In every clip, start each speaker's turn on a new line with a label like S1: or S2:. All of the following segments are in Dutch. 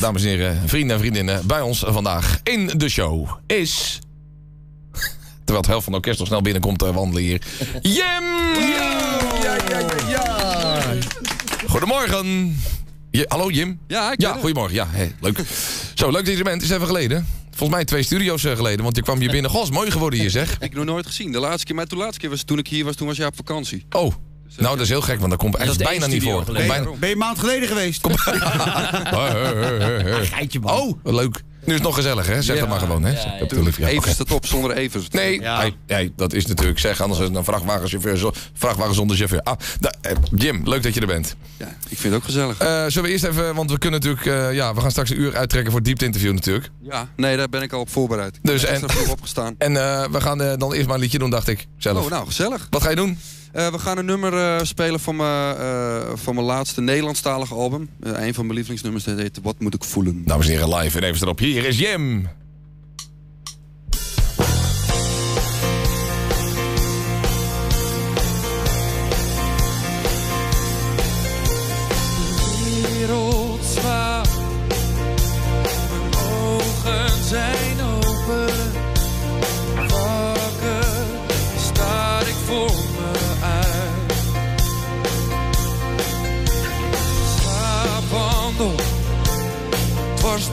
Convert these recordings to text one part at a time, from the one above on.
S1: dames en heren, vrienden en vriendinnen, bij ons vandaag in de show is... Terwijl het helft van het orkest nog snel binnenkomt uh, wandelen hier. Jim!
S2: Ja, ja, ja, ja.
S1: Goedemorgen. Je, hallo Jim?
S2: Ja, ik
S1: Ja, goedemorgen. Ja, hey, leuk. Zo, leuk dat je er bent. Het is even geleden. Volgens mij twee studio's eh, geleden, want je kwam hier binnen. Goh, is mooi geworden hier, zeg.
S2: Ik heb nog nooit gezien. De laatste keer, maar de laatste keer was toen ik hier was, toen was jij op vakantie.
S1: Oh, nou dat is heel gek, want dat komt echt bijna niet voor. Bijna...
S3: Ben je een maand geleden geweest? Geitje man.
S1: Oh, leuk. Nu is het nog gezellig, hè? Zeg
S4: Ja,
S1: dat maar gewoon, hè?
S4: ja, ja.
S1: natuurlijk.
S2: Even op zonder Evers.
S1: Nee, dat is natuurlijk zeg, anders is het een vrachtwagenchauffeur, zo- vrachtwagen zonder chauffeur. Ah, da- eh, Jim, leuk dat je er bent.
S2: Ja, ik vind het ook gezellig.
S1: Eh, zullen we eerst even, want we kunnen natuurlijk, eh, ja, we gaan straks een uur uittrekken voor het diepte-interview natuurlijk.
S2: Ja, nee, daar ben ik al op voorbereid.
S1: Dus, en-
S2: extra vroeg opgestaan.
S1: En we gaan dan eerst maar een liedje doen, dacht ik zelf.
S2: Oh, nou, gezellig.
S1: Wat ga je doen?
S2: Eh, we gaan een nummer eh, spelen van mijn, eh, van mijn laatste Nederlandstalige album. Een van mijn lievelingsnummers, dat heet Wat moet ik voelen?
S1: Dames en heren, live en even erop. Hier is Jim.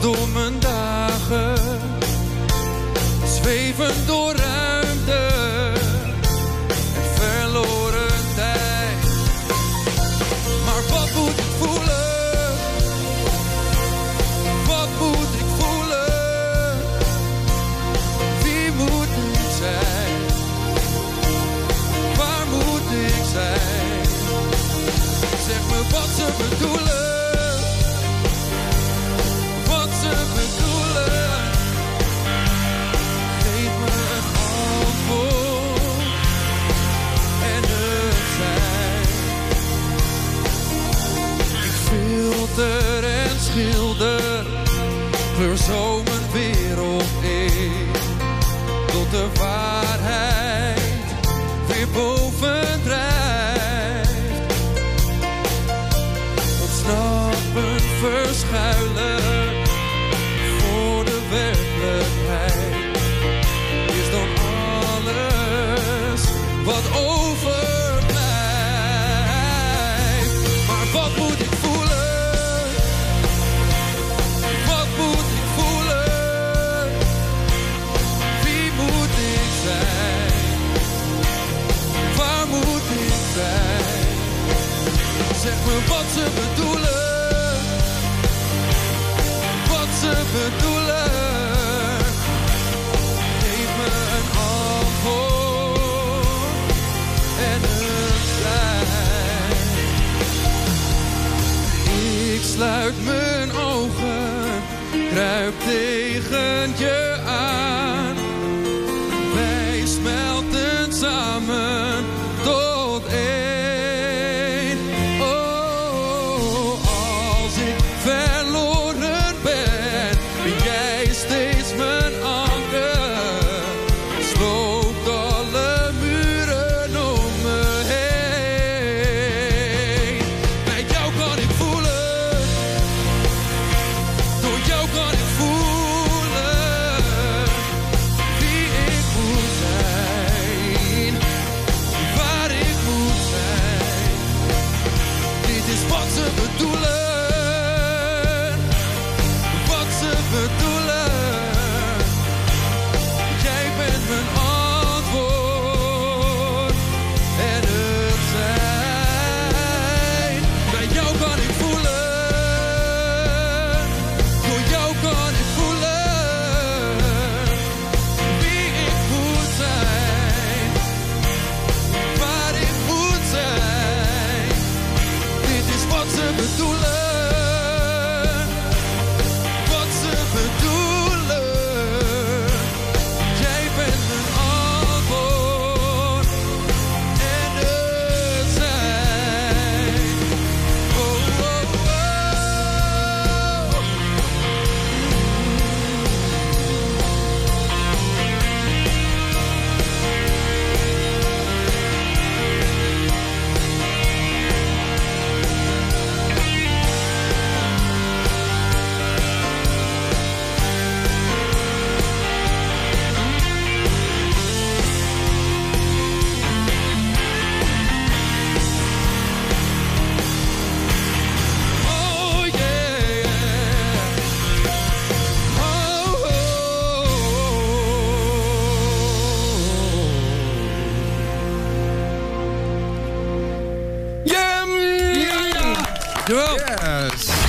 S5: Dwars door mijn dagen. Zweven door schilder, zo mijn wereld in. Tot de wat ze bedoelen. Wat ze bedoelen. Geef me een antwoord. En een. Ik sluit mijn ogen, kruip tegen je aan. Wij smelten samen Jawel.
S3: Yes.